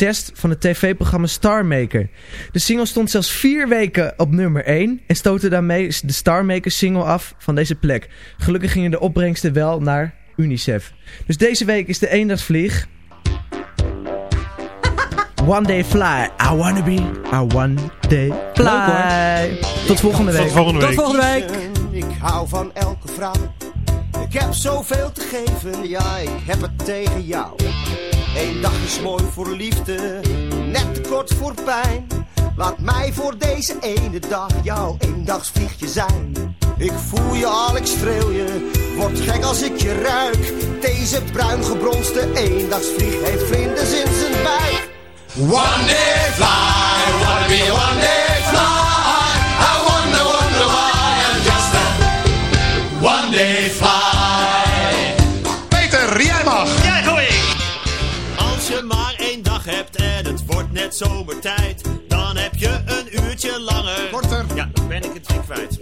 test van het tv-programma Star Maker. De single stond zelfs vier weken op nummer 1 en stootte daarmee de Star Maker single af van deze plek. Gelukkig gingen de opbrengsten wel naar UNICEF. Dus deze week is de eendagsvlieg... One day fly, I wanna be a one day fly. Tot volgende week. Tot volgende week. Tot volgende week. Ik hou van elke vrouw. Ik heb zoveel te geven, ja, ik heb het tegen jou. Eén dag is mooi voor liefde, net te kort voor pijn. Laat mij voor deze ene dag jouw eendagsvliegje zijn. Ik voel je al, ik streel je, word gek als ik je ruik. Deze bruin gebronste eendagsvlieg heeft vlinders in zijn buik. One day fly, wanna be one day fly. I wonder, wonder why I'm just a one day fly. Het net zomertijd, dan heb je een uurtje langer. Korter. Ja, dan ben ik het weer kwijt.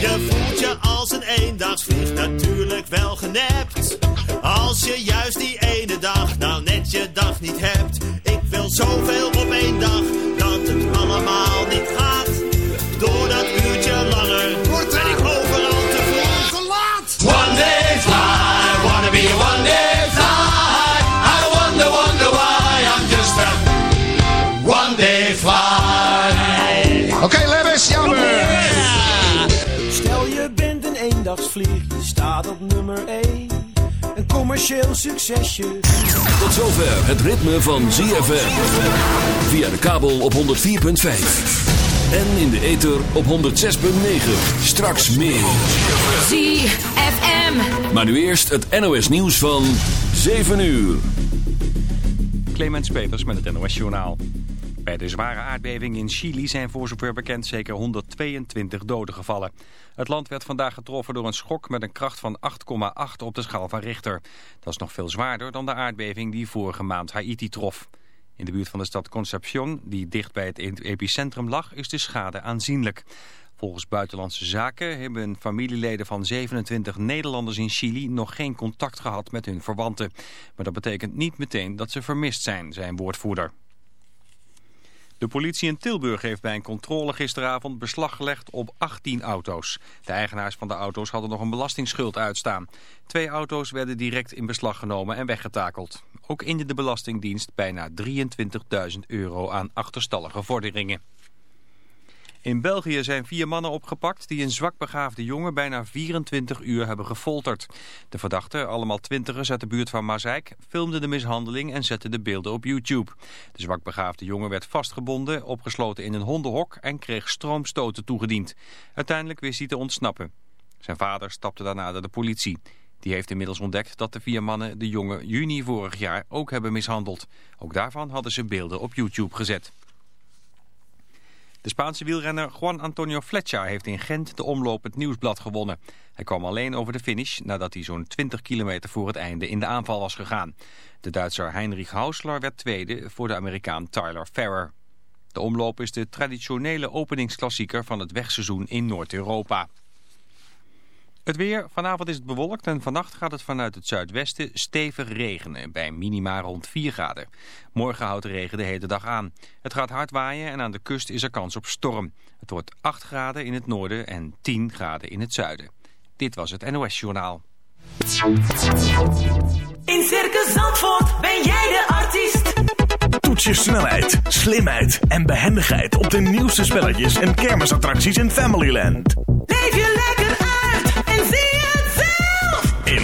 Je voelt je als een eendagsvlieg natuurlijk wel genept. Als je juist die ene dag nou net je dag niet hebt. Ik wil zoveel op één dag dat het allemaal niet gaat. Door dat uurtje langer ben ik overal te vroeg. Te laat. One day Oké, Lewis, jouw beurt. Stel je bent een eendagsvlieg, je staat op nummer 1. Een commercieel succesje. Tot zover het ritme van ZFM. Via de kabel op 104.5. En in de ether op 106.9. Straks meer. ZFM. Maar nu eerst het NOS nieuws van 7 uur. Clemens Peters met het NOS Journaal. Bij de zware aardbeving in Chili zijn voor zover bekend zeker 122 doden gevallen. Het land werd vandaag getroffen door een schok met een kracht van 8,8 op de schaal van Richter. Dat is nog veel zwaarder dan de aardbeving die vorige maand Haiti trof. In de buurt van de stad Concepción, die dicht bij het epicentrum lag, is de schade aanzienlijk. Volgens Buitenlandse Zaken hebben familieleden van 27 Nederlanders in Chili nog geen contact gehad met hun verwanten. Maar dat betekent niet meteen dat ze vermist zijn, zijn woordvoerder. De politie in Tilburg heeft bij een controle gisteravond beslag gelegd op 18 auto's. De eigenaars van de auto's hadden nog een belastingsschuld uitstaan. Twee auto's werden direct in beslag genomen en weggetakeld. Ook in de Belastingdienst bijna 23.000 euro aan achterstallige vorderingen. In België zijn vier mannen opgepakt die een zwakbegaafde jongen bijna 24 uur hebben gefolterd. De verdachten, allemaal twintigers uit de buurt van Mazeik, filmden de mishandeling en zetten de beelden op YouTube. De zwakbegaafde jongen werd vastgebonden, opgesloten in een hondenhok en kreeg stroomstoten toegediend. Uiteindelijk wist hij te ontsnappen. Zijn vader stapte daarna naar de politie. Die heeft inmiddels ontdekt dat de vier mannen de jongen juni vorig jaar ook hebben mishandeld. Ook daarvan hadden ze beelden op YouTube gezet. De Spaanse wielrenner Juan Antonio Fletcher heeft in Gent de omloop het Nieuwsblad gewonnen. Hij kwam alleen over de finish nadat hij zo'n 20 kilometer voor het einde in de aanval was gegaan. De Duitser Heinrich Hausler werd tweede voor de Amerikaan Tyler Ferrer. De omloop is de traditionele openingsklassieker van het wegseizoen in Noord-Europa. Het weer. Vanavond is het bewolkt en vannacht gaat het vanuit het zuidwesten stevig regenen bij minima rond 4 graden. Morgen houdt de regen de hele dag aan. Het gaat hard waaien en aan de kust is er kans op storm. Het wordt 8 graden in het noorden en 10 graden in het zuiden. Dit was het NOS Journaal. In Circus Zandvoort ben jij de artiest. Toets je snelheid, slimheid en behendigheid op de nieuwste spelletjes en kermisattracties in Familyland.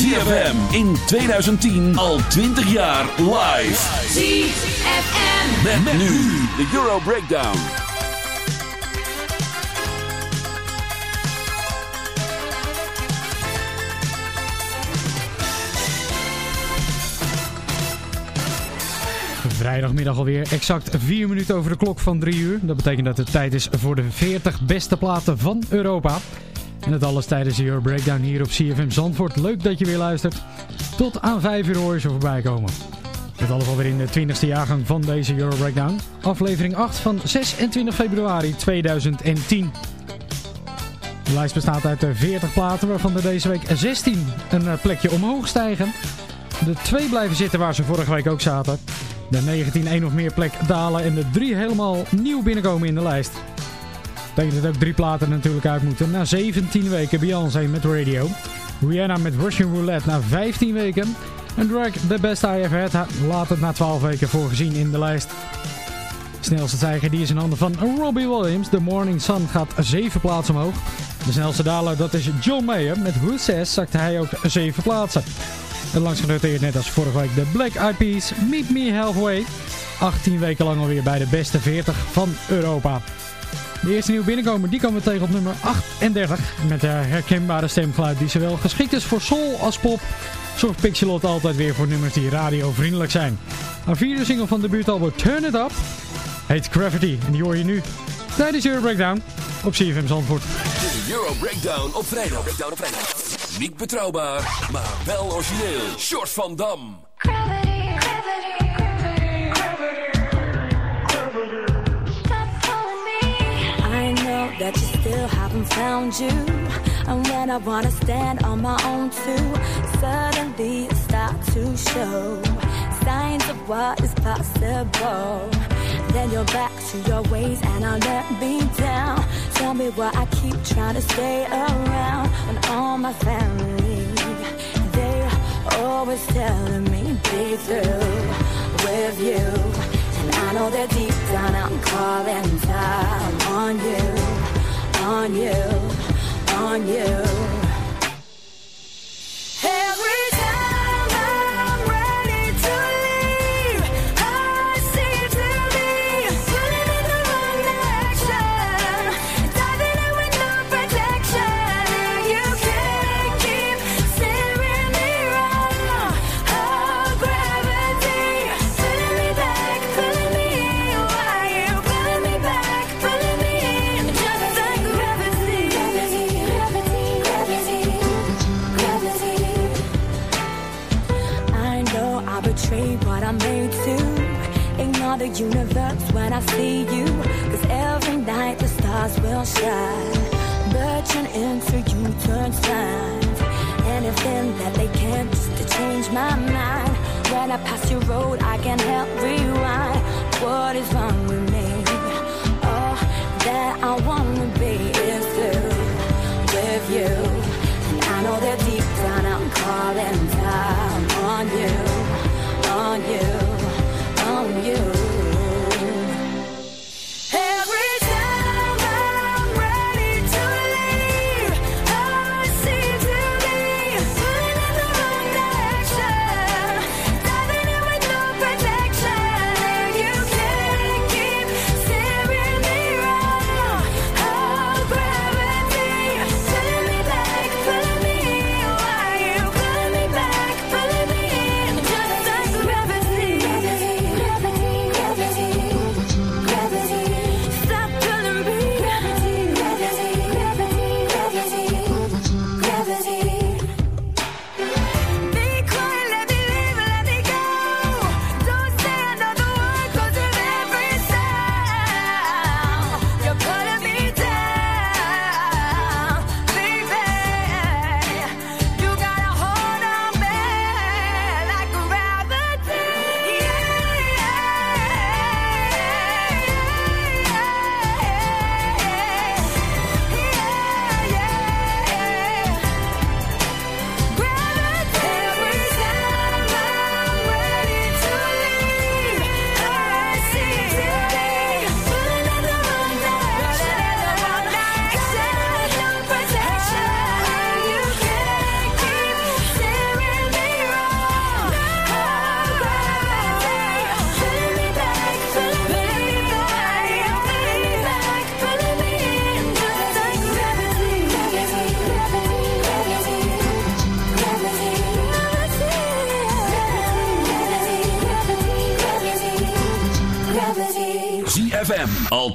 ZFM in 2010 al 20 jaar live. ZFM. Met, nu de Euro Breakdown. Vrijdagmiddag alweer exact 4 minuten over de klok van 3 uur. Dat betekent dat het tijd is voor de 40 beste platen van Europa. En dat alles tijdens de Euro Breakdown hier op CFM Zandvoort. Leuk dat je weer luistert. Tot aan 5 uur hoor je zo voorbij komen. Dit alles alweer in de 20e jaargang van deze Euro Breakdown. Aflevering 8 van 26 februari 2010. De lijst bestaat uit 40 platen waarvan er deze week 16 een eh, plekje omhoog stijgen. De twee blijven zitten waar ze vorige week ook zaten. De 19 één of meer plek dalen en de drie helemaal nieuw binnenkomen in de lijst. Betekent dat ook drie platen natuurlijk uit moeten. Na 17 weken Beyoncé met Radio. Rihanna met Russian Roulette na 15 weken. En Drake, The Best I Ever Had, laat het na 12 weken voorgezien in de lijst. Snelste tijger die is in handen van Robbie Williams. The Morning Sun gaat 7 plaatsen omhoog. De snelste daler dat is John Mayer. Met Who Says zakte hij ook 7 plaatsen. En langs genoteerd net als vorige week de Black Eyed Peas Meet Me Halfway. 18 weken lang alweer bij de beste 40 van Europa. De eerste nieuwe binnenkomer die komen we tegen op nummer 38. Met de herkenbare stemgeluid die zowel geschikt is voor soul als pop. Zorgt Pixelot altijd weer voor nummers die radiovriendelijk zijn. Een vierde single van de debuutalbum Turn It Up heet Gravity. En die hoor je nu tijdens Euro Breakdown op CFM Zandvoort. De Euro Breakdown op vrijdag. Breakdown op vrijdag. Niet betrouwbaar, maar wel origineel. Short van Dam. Gravity, gravity, found you. And when I wanna stand on my own too, suddenly it starts to show signs of what is possible. Then you're back to your ways and I'll let me down. Tell me why I keep trying to stay around when all my family they're always telling me be through with you. And I know that deep down I'm calling time on you, on you, on you. The universe when I see you. Cause every night the stars will shine. Birching into you turn signs. Anything that they can't just to change my mind. When I pass your road, I can't help rewind. What is wrong with me? All that I wanna be is through with you. And I know that deep down I'm calling time on you, on you, on you.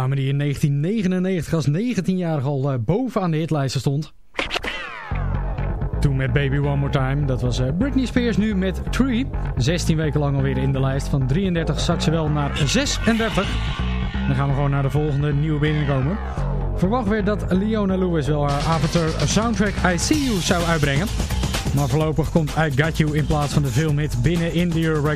Dame die in 1999 als 19-jarige al eh, bovenaan de hitlijsten stond. Toen met Baby One More Time. Dat was eh, Britney Spears nu met Tree. 16 weken lang alweer in de lijst. Van 33 zak ze wel naar 36. Dan gaan we gewoon naar de volgende nieuwe binnenkomen. Verwacht werd dat Leona Lewis wel haar Avatar soundtrack I See You zou uitbrengen. Maar voorlopig komt I Got You in plaats van de filmhit binnen in de Euro.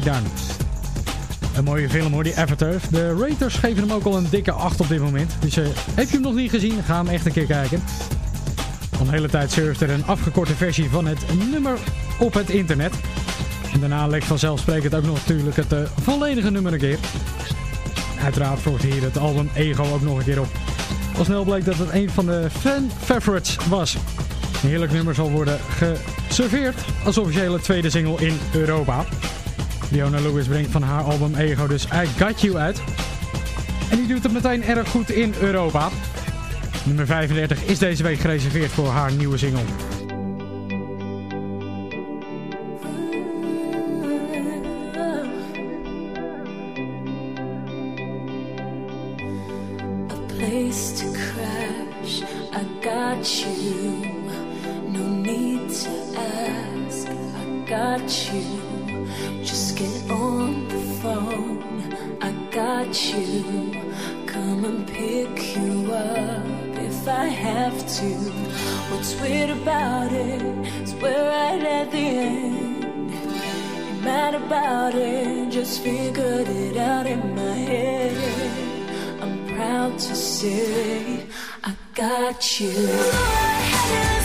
Een mooie film hoor, die Avatar. De raters geven hem ook al een dikke 8 op dit moment. Dus eh, heb je hem nog niet gezien, ga hem echt een keer kijken. Al een hele tijd surft er een afgekorte versie van het nummer op het internet. En daarna lekt vanzelfsprekend ook nog natuurlijk het eh, volledige nummer een keer. Uiteraard volgt hier het album Ego ook nog een keer op. Al snel bleek dat het een van de fan favorites was. Een heerlijk nummer zal worden geserveerd als officiële tweede single in Europa. Leona Lewis brengt van haar album Ego dus I Got You uit. En die doet het meteen erg goed in Europa. Nummer 35 is deze week gereserveerd voor haar nieuwe single. What's about it. we're right at the end. Mad about it, just figured it out in my head. I'm proud to say I got you.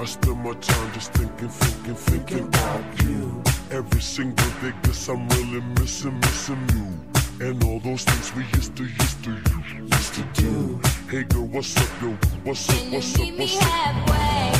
I spend my time just thinking, thinking, thinking about you. Every single day, guess I'm really missing, missing you. And all those things we used to, used to, used to do. Hey girl, what's up, yo? What's up, what's up, Meet me what's up?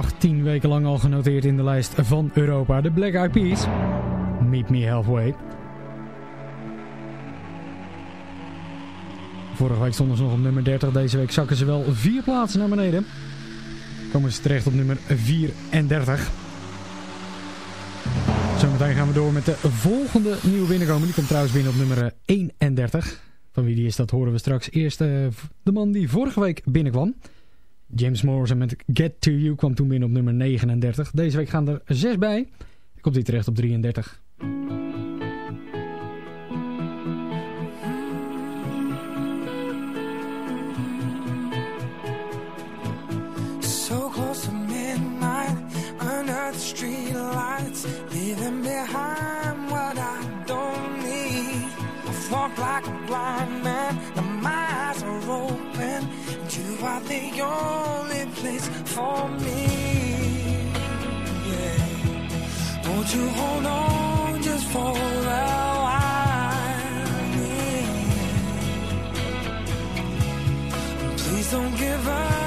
18 weken lang al genoteerd in de lijst van Europa. De Black Eyed Peas. Meet Me Halfway. Vorige week stonden ze nog op nummer 30. Deze week zakken ze wel vier plaatsen naar beneden. Komen ze terecht op nummer 34. Zometeen gaan we door met de volgende nieuwe binnenkomer. Die komt trouwens binnen op nummer 31. Van wie die is, dat horen we straks. Eerst eh, de man die vorige week binnenkwam. James Morrison met Get To You kwam toen binnen op nummer 39. Deze week gaan er 6 bij. Ik kom die terecht op 33. walk like a blind man, and my eyes are open. You are the only place for me. Yeah. Won't you hold on just for a while? Yeah. Please don't give up.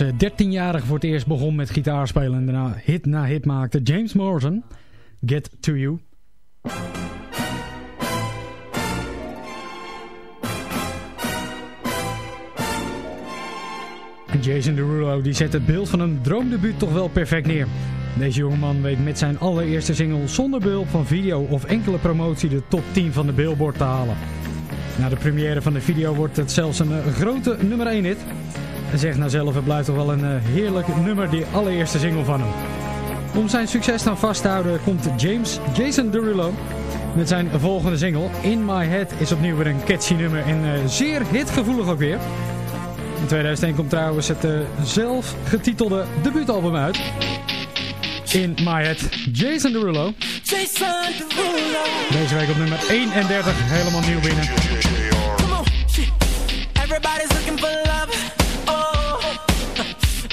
Als 13-jarige voor het eerst begon met gitaarspelen en daarna hit na hit maakte. James Morrison, Get To You. Jason Derulo die zet het beeld van een droomdebuut toch wel perfect neer. Deze jongeman weet met zijn allereerste single zonder behulp van video of enkele promotie de top 10 van de Billboard te halen. Na de première van de video wordt het zelfs een eh, grote nummer 1 hit. Hij zegt nou zelf, het blijft toch wel een eh, heerlijk nummer, die allereerste single van hem. Om zijn succes dan vast te houden komt James Jason Derulo met zijn volgende single. In My Head is opnieuw weer een catchy nummer en uh, zeer hitgevoelig ook weer. In 2001 komt trouwens het uh, zelf getitelde debuutalbum uit. In My Head, Jason Derulo. Jason Derulo. Deze week op nummer 31, helemaal nieuw binnen. Come on. Everybody's looking for love.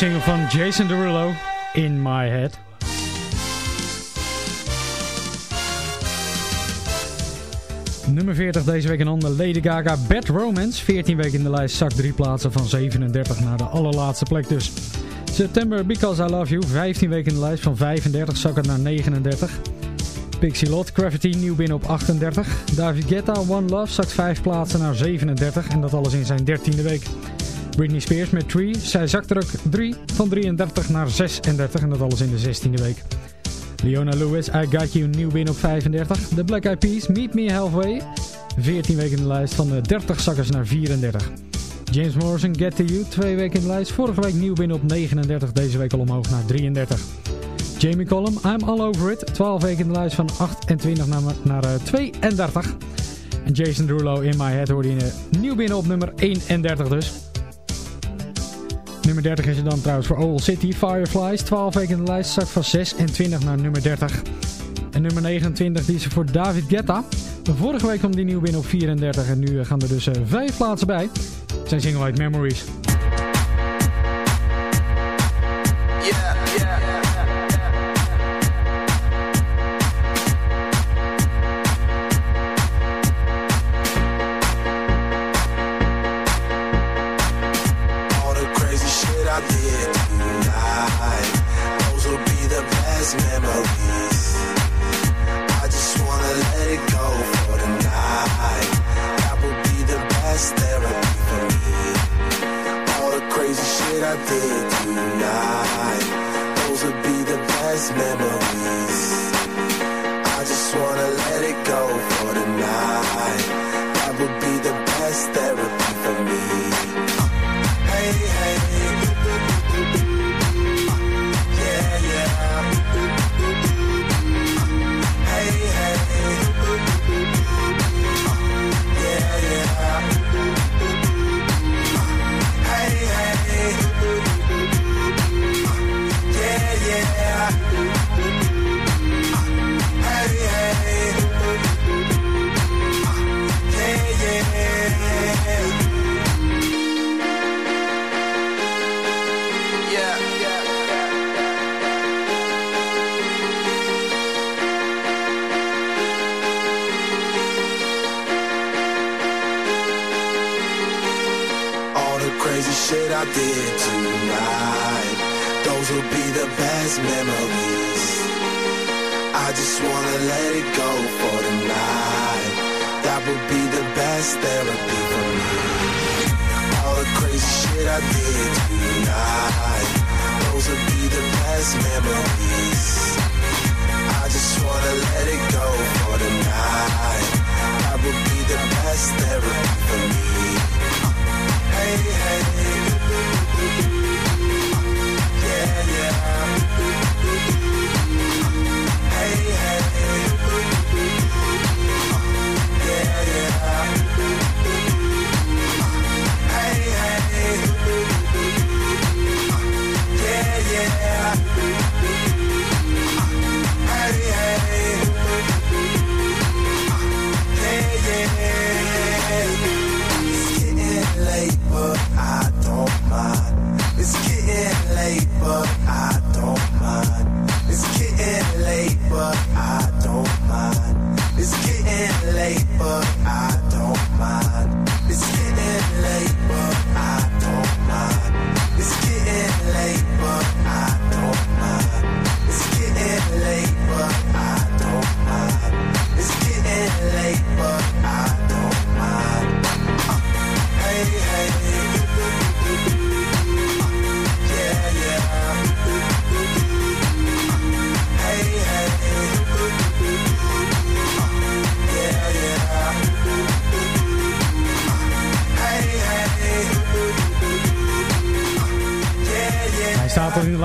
Single van Jason Derulo, In My Head. Nummer 40 deze week een ander Lady Gaga Bad Romance. 14 weken in de lijst, zakt drie plaatsen van 37 naar de allerlaatste plek dus. September Because I Love You, 15 weken in de lijst van 35, zakken naar 39. Pixie Lot, Gravity nieuw binnen op 38. David Guetta, One Love, zakt 5 plaatsen naar 37 en dat alles in zijn 13e week. Britney Spears met Tree, zij zakt ook 3 van 33 naar 36 en dat alles in de 16e week. Leona Lewis, I Got You, nieuw binnen op 35. The Black Eyed Peas, Meet Me Halfway. 14 weken in de lijst van de 30 zakkers naar 34. James Morrison, Get To You, 2 weken in de lijst. Vorige week nieuw binnen op 39, deze week al omhoog naar 33. Jamie Collum, I'm All Over It. 12 weken in de lijst van 28 naar, naar uh, 32. En Jason Derulo, In My Head, hoorde je uh, nieuw binnen op nummer 31 dus. Nummer 30 is er dan trouwens voor Owl City. Fireflies, 12 weken in de lijst, zakt van 26 naar nummer 30. En nummer 29 die is er voor David Guetta. Vorige week kwam die nieuw binnen op 34 en nu gaan er dus uh, 5 plaatsen bij. Zijn single uit Memories.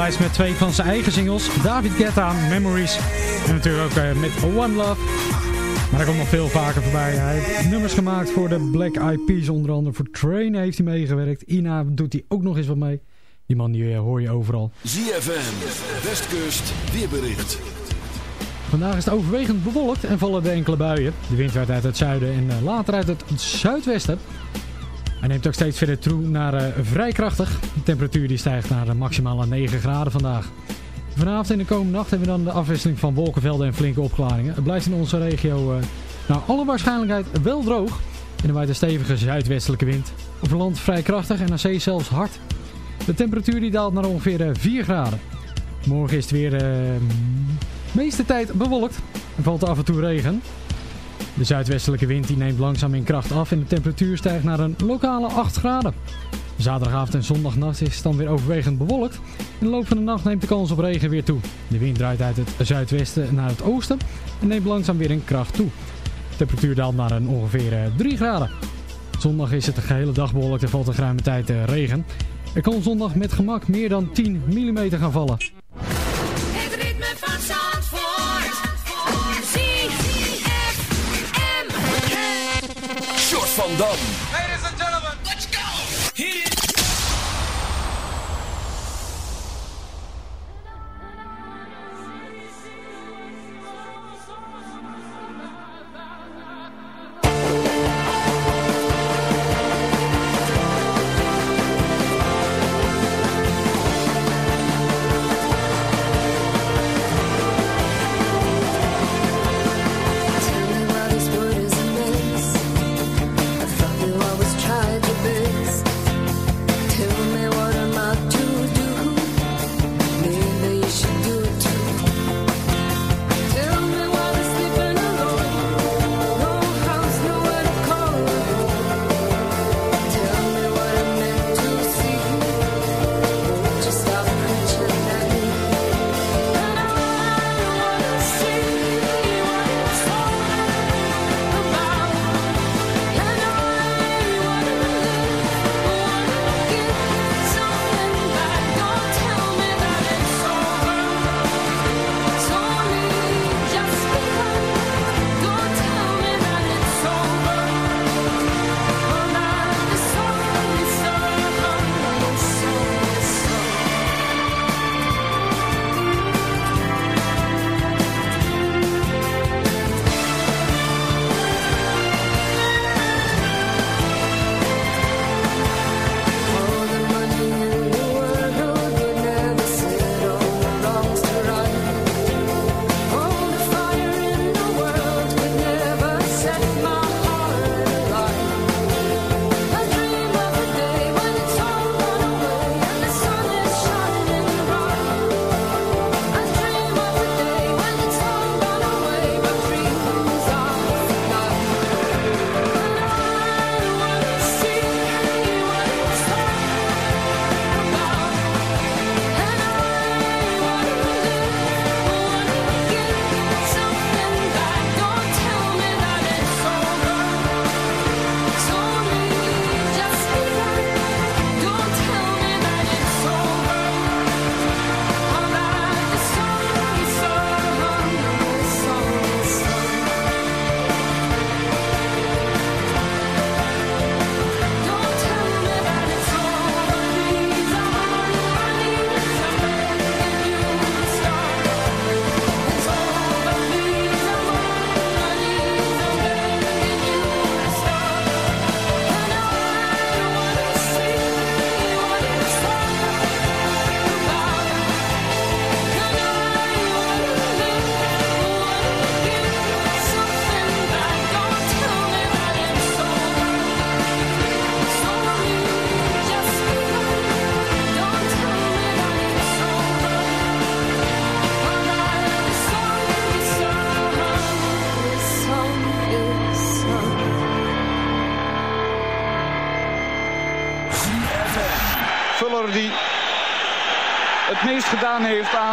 Lijst met twee van zijn eigen singles. David Guetta, Memories. En natuurlijk ook eh, met One Love. Maar hij komt nog veel vaker voorbij. Hij heeft nummers gemaakt voor de Black Eyed Peas. Onder andere voor Train heeft hij meegewerkt. Ina doet hij ook nog eens wat mee. Die man die eh, hoor je overal. ZFM, Westkust, weerbericht. Vandaag is het overwegend bewolkt en vallen er enkele buien. De wind werd uit het zuiden en eh, later uit het zuidwesten. Hij neemt ook steeds verder toe naar eh, vrij krachtig. De temperatuur die stijgt naar uh, maximaal 9 graden vandaag. Vanavond en de komende nacht hebben we dan de afwisseling van wolkenvelden en flinke opklaringen. Het blijft in onze regio uh, naar alle waarschijnlijkheid wel droog. En er waait een stevige zuidwestelijke wind. Op land vrij krachtig en aan zee zelfs hard. De temperatuur die daalt naar ongeveer 4 graden. Morgen is het weer de meeste tijd bewolkt en valt af en toe regen. De zuidwestelijke wind die neemt langzaam in kracht af en de temperatuur stijgt naar een lokale 8 graden. Zaterdagavond en zondagnacht is het dan weer overwegend bewolkt. In de loop van de nacht neemt de kans op regen weer toe. De wind draait uit het zuidwesten naar het oosten en neemt langzaam weer in kracht toe. De temperatuur daalt naar een ongeveer 3 graden. Zondag is het de gehele dag bewolkt en valt er geruime tijd regen. Er kan zondag met gemak meer dan 10 mm gaan vallen. Dam.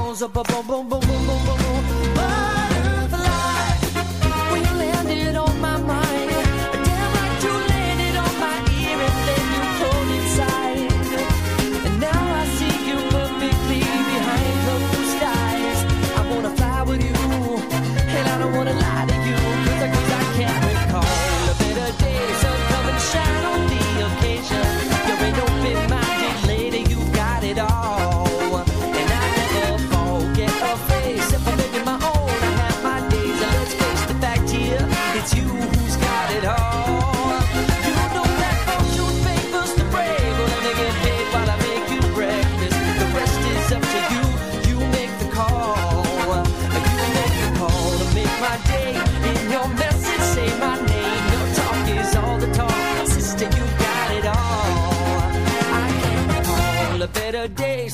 bones, a boom, boom, boom, boom, boom, boom, boom, butterfly. When you landed on my mind.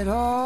it all.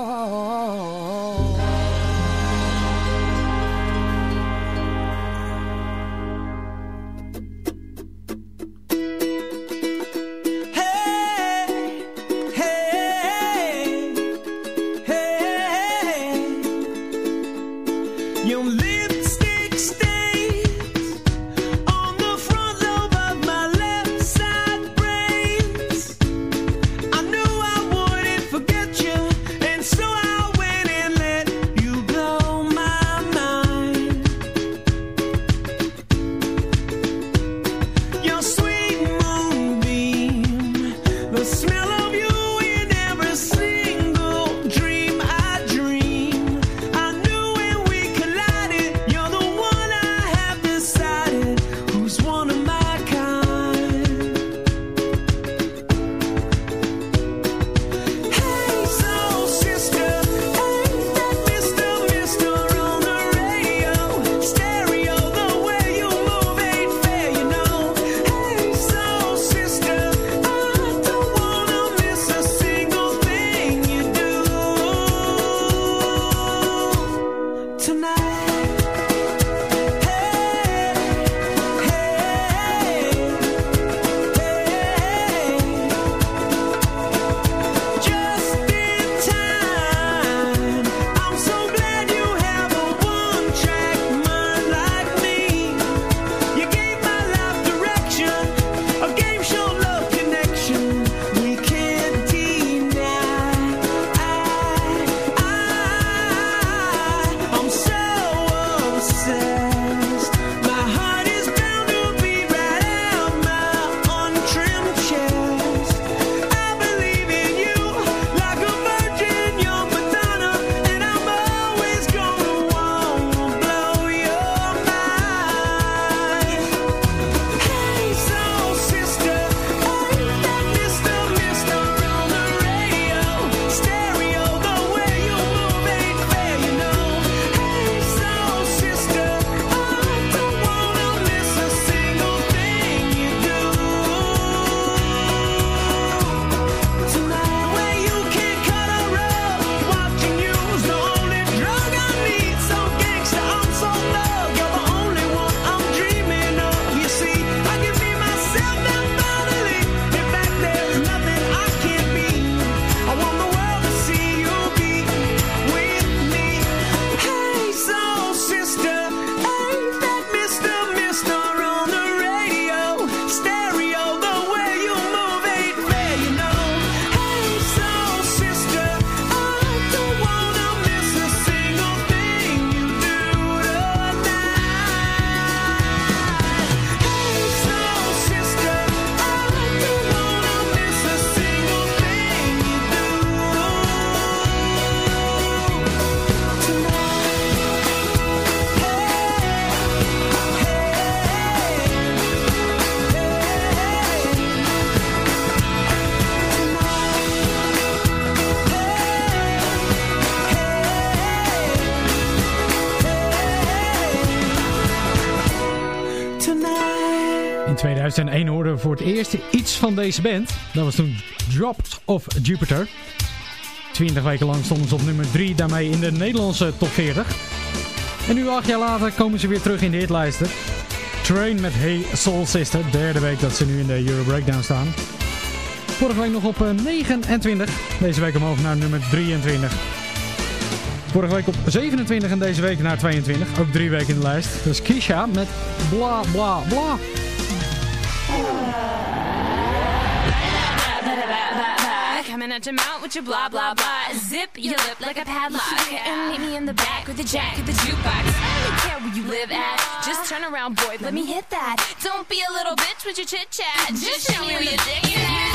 In 2001 hoorden we voor het eerst iets van deze band. Dat was toen Dropped of Jupiter. 20 weken lang stonden ze op nummer 3 daarmee in de Nederlandse top 40. En nu acht jaar later komen ze weer terug in de hitlijsten. Train met Hey Soul Sister, derde week dat ze nu in de Euro Breakdown staan. Vorige week nog op eh, 29, deze week omhoog naar nummer 23. Vorige week op 27 en deze week naar 22, ook drie weken in de lijst. Dus Kisha met Bla Bla Bla. Coming at your mouth with your blah blah blah. Zip your lip like a padlock. And meet me in the back with the jack of the jukebox. I don't care where you live at. Just turn around, boy. Let me hit that. Don't be a little bitch with your chit chat. Just show me where your dick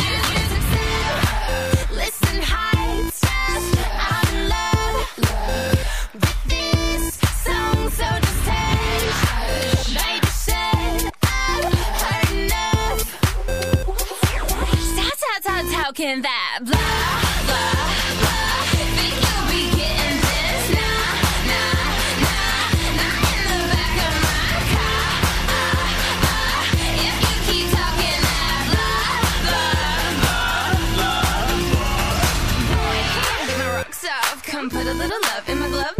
can that blah, blah, blah? Think you'll be getting this? Nah, nah, nah, nah, in the back of my car. Ah, ah, ah. If you keep talking that off. Come put a little love in my glove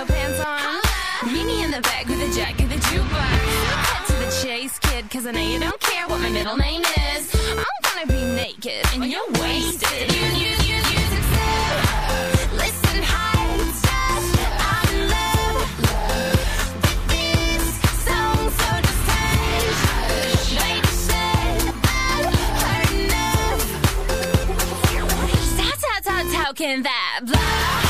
no pants on? Meet me in the back with a jack of the jukebox. Cut to the chase, kid, cause I know you don't care what my middle name is. I'm gonna be naked and you're wasted. You, you, you, you succeed. Listen. I'm love this song, so. Heard enough. How, how, that blah,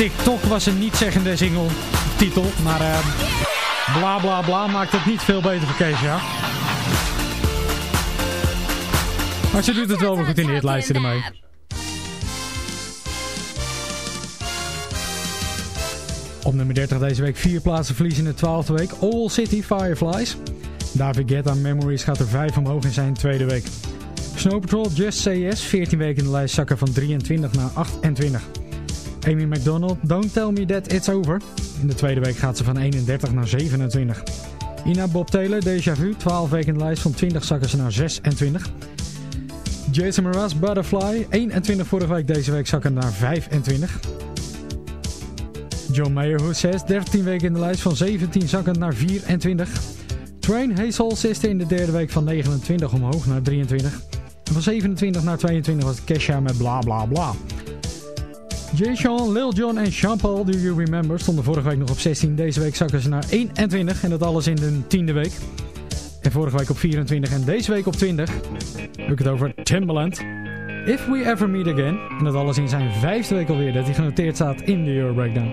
TikTok was een niet-zeggende single titel, maar eh, bla bla bla maakt het niet veel beter voor Keesja. Maar ze doet het wel weer goed in de hitlijsten ermee. Op nummer 30 deze week vier plaatsen verliezen in de 12e week. All City Fireflies. David Guetta Memories gaat er 5 omhoog in zijn tweede week. Snow Patrol Just Yes, 14 weken in de lijst zakken van 23 naar 28. Amy McDonald, Don't Tell Me That It's Over. In de tweede week gaat ze van 31 naar 27. Ina Bob Taylor, Deja Vu, 12 weken in de lijst. Van 20 zakken ze naar 26. Jason Mraz, Butterfly, 21 vorige week, deze week zakken naar 25. John Mayer, Who Says, 13 weken in de lijst. Van 17 zakken naar 24. Train, Soul Sister in de derde week van 29 omhoog naar 23. En van 27 naar 22 was Kesha met bla bla bla. Jay Sean, Lil Jon en Jean-Paul, Do You Remember, stonden vorige week nog op 16. Deze week zakken ze naar 21 en dat alles in de tiende week. En vorige week op 24 en deze week op 20. Heb ik het over Timbaland. If We Ever Meet Again. En dat alles in zijn vijfde week alweer dat hij genoteerd staat in de Euro Breakdown.